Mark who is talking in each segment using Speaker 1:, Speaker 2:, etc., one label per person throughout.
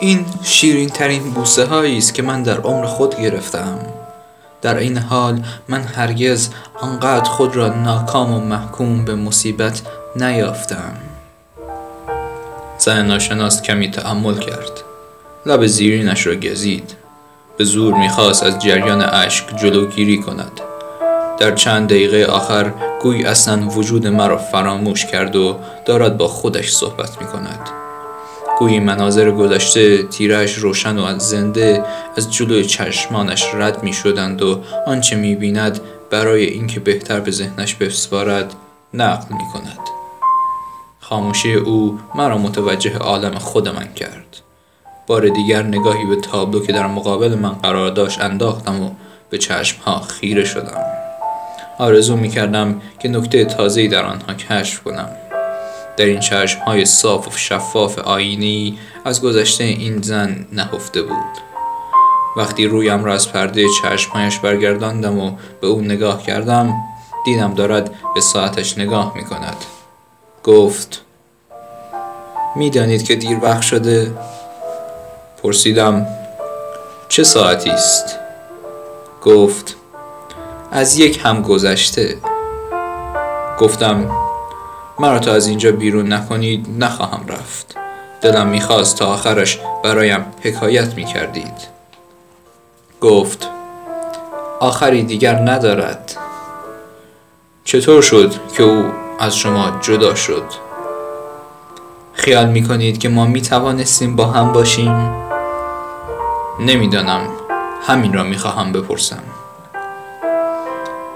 Speaker 1: این شیرین ترین بوسه هایی است که من در عمر خود گرفتم. در این حال من هرگز آنقدر خود را ناکام و محکوم به مصیبت نیافتم. زن ناشناس کمی تحمل کرد. لب زیرینش را گزید. به زور می‌خواست از جریان اشک جلوگیری کند. در چند دقیقه آخر گوی اصلا وجود مرا فراموش کرد و دارد با خودش صحبت می کند گویی مناظر گذشته تیرش روشن و از زنده از جلوی چشمانش رد می شدند و آنچه می بیند برای اینکه بهتر به ذهنش بسپارد نقل می کند خاموشی او مرا متوجه عالم خود من کرد. بار دیگر نگاهی به تابلو که در مقابل من قرار داشت انداختم و به چشمها خیره شدم. آرزو می کردم که نکته تازه‌ای در آنها کشف کنم. در این چشم های صاف و شفاف آینی از گذشته این زن نهفته بود. وقتی رویم را از پرده چشمهایش برگرداندم و به او نگاه کردم دیدم دارد به ساعتش نگاه می کند گفت می‌دانید که دیر وقت شده؟ پرسیدم چه ساعتی است؟ گفت از یک هم گذشته. گفتم مرا تا از اینجا بیرون نکنید نخواهم رفت. دلم می‌خواست تا آخرش برایم حکایت می‌کردید. گفت آخری دیگر ندارد. چطور شد که او از شما جدا شد؟ خیال می‌کنید که ما می‌توانستیم با هم باشیم؟ نمی‌دانم. همین را می‌خواهم بپرسم.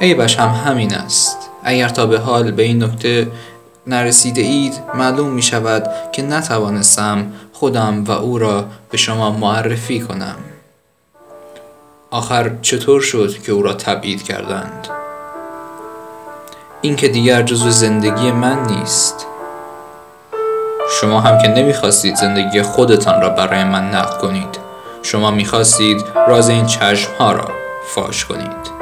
Speaker 1: عیبش هم همین است. اگر تا به حال به این نکته نرسیده اید معلوم می شود که نتوانستم خودم و او را به شما معرفی کنم. آخر چطور شد که او را تبعید کردند؟ این که دیگر جزو زندگی من نیست. شما هم که نمی‌خواستید زندگی خودتان را برای من نقل کنید. شما می‌خواستید راز این چشم ها را فاش کنید.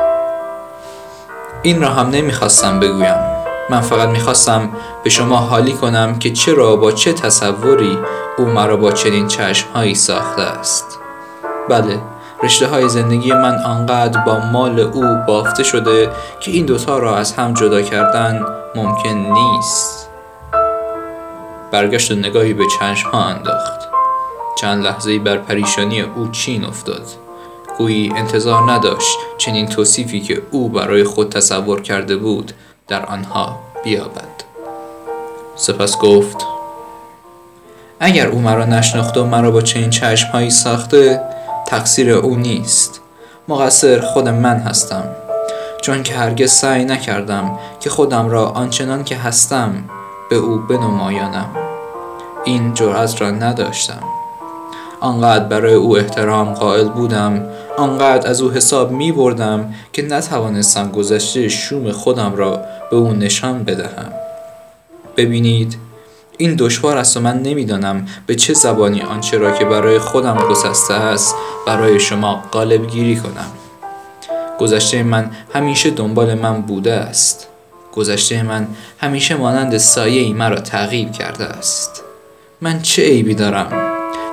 Speaker 1: این را هم نمی‌خواستم بگویم. من فقط می‌خواستم به شما حالی کنم که چرا با چه تصوری او مرا با چنین چشمهایی ساخته است. بله رشته های زندگی من آنقدر با مال او بافته شده که این دوتا را از هم جدا کردن ممکن نیست. برگشت و نگاهی به چشم ها انداخت. چند لحظه بر پریشانی او چین افتاد. گویی انتظار نداشت چنین توصیفی که او برای خود تصور کرده بود در آنها بیابد. سپس گفت اگر او مرا نشناخته و مرا با چنین چشمهایی ساخته تقصیر او نیست. مقصر خود من هستم. چون که هرگز سعی نکردم که خودم را آنچنان که هستم به او بنمایانم. این جرأت را نداشتم. آنقدر برای او احترام قائل بودم آنقدر از او حساب می بردم که نتوانستم گذشته شوم خودم را به او نشان بدهم. ببینید این دشوار است و من نمی‌دانم به چه زبانی آنچه را که برای خودم گسسته است برای شما قالب گیری کنم. گذشته من همیشه دنبال من بوده است. گذشته من همیشه مانند سایه ای مرا تعقیب کرده است. من چه عیبی دارم؟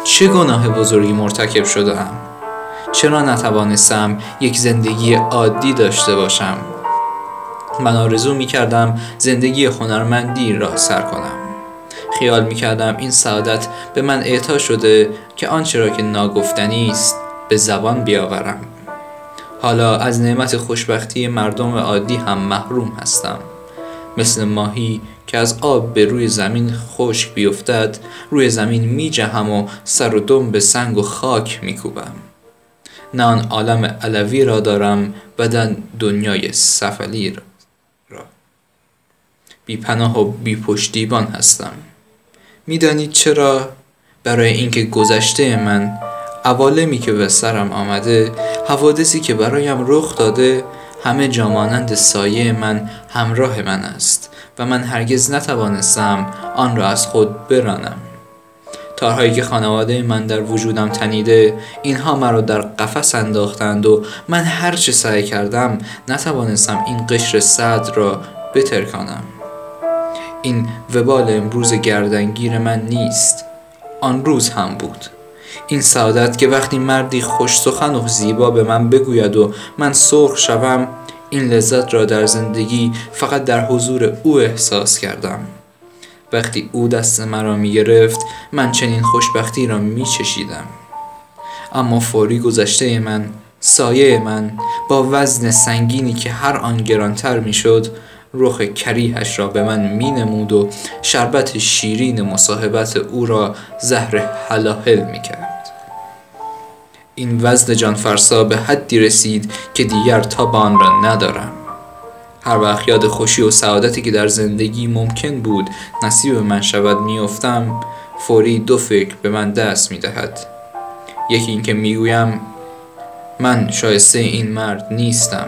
Speaker 1: چه گناه بزرگی مرتکب شدم چرا نتوانستم یک زندگی عادی داشته باشم؟ من آرزو می کردم زندگی هنرمندی را سر کنم. خیال می کردم این سعادت به من اعطا شده که آنچه را که ناگفتنی است به زبان بیاورم. حالا از نعمت خوشبختی مردم عادی هم محروم هستم. مثل ماهی که از آب به روی زمین خشک بیفتد روی زمین می جهم و سر و دم به سنگ و خاک می کوبم نه آن عالم علوی را دارم بدن دنیای سفلی را بی پناه و بی پشتیبان هستم. می‌دانید چرا برای اینکه گذشته من عوالمی که به سرم آمده حوادثی که برایم رخ داده همه جامانند سایه من همراه من است و من هرگز نتوانستم آن را از خود برانم. تارهایی که خانواده من در وجودم تنیده اینها مرا در قفس انداختند و من هر چه سعی کردم نتوانستم این قشر صد را بترکانم. این وبال امروز گردنگیر من نیست. آن روز هم بود. این سعادت که وقتی مردی خوش سخن و زیبا به من بگوید و من سرخ شوم این لذت را در زندگی فقط در حضور او احساس کردم. وقتی او دست مرا می گرفت من چنین خوشبختی را می چشیدم. اما فوری گذشته من سایه من با وزن سنگینی که هر آن گرانتر می رخ کریهش را به من می نمود و شربت شیرین مصاحبت او را زهر حلاحل می کرد این وزن جانفرسا به حدی رسید که دیگر تاب آن را ندارم. هر وقت یاد خوشی و سعادتی که در زندگی ممکن بود نصیب من شود میافتم فوری دو فکر به من دست می دهد یکی اینکه می‌گویم من شایسته این مرد نیستم.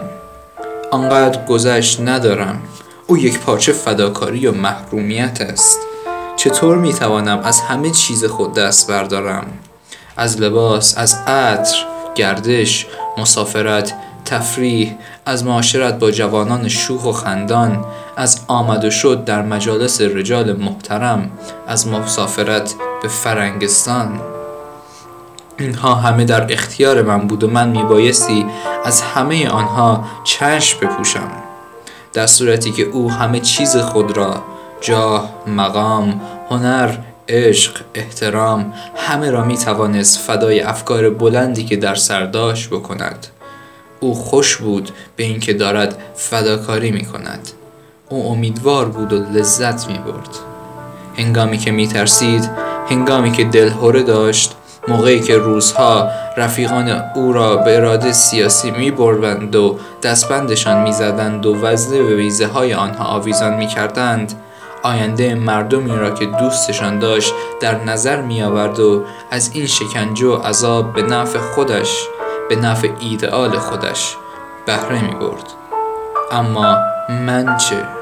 Speaker 1: آنقدر گذشت ندارم. او یک پارچه فداکاری و محرومیت است. چطور می توانم از همه چیز خود دست بردارم؟ از لباس از عطر گردش مسافرت تفریح از معاشرت با جوانان شوخ و خندان از آمد و شد در مجالس رجال محترم از مسافرت به فرنگستان. اینها همه در اختیار من بود و من میبایستی از همه آنها چشم بپوشم. در صورتی که او همه چیز خود را جاه، مقام، هنر، عشق، احترام همه را می توانست فدای افکار بلندی که در سرداش بکند. او خوش بود به اینکه دارد فداکاری می کند او امیدوار بود و لذت می برد هنگامی که می ترسید هنگامی که دلهوره داشت موقعی که روزها رفیقان او را به اراده سیاسی می بردند و دستبندشان می زدند و وزنه به ویزه های آنها آویزان می کردند آینده مردمی را که دوستشان داشت در نظر می آورد و از این شکنجه و عذاب به نفع خودش به نفع ایدئال خودش بهره می برد اما من چه؟